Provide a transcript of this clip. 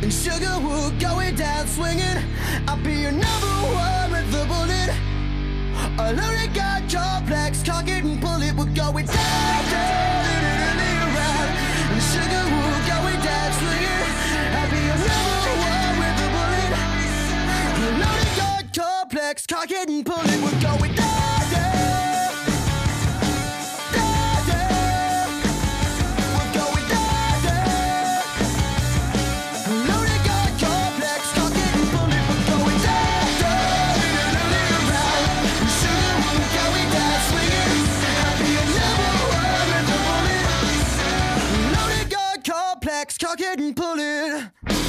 And sugar, will go going down swinging. I'll be your number one with the bullet. A loaded gun, complex, cock it and pull it. We're going down, down, down, down. And sugar, down swinging. I'll be your number one with the bullet. A loaded gun, complex, cock it and pull it. We're going down. With a bullet. Loaded gun complex, cock it and pull it.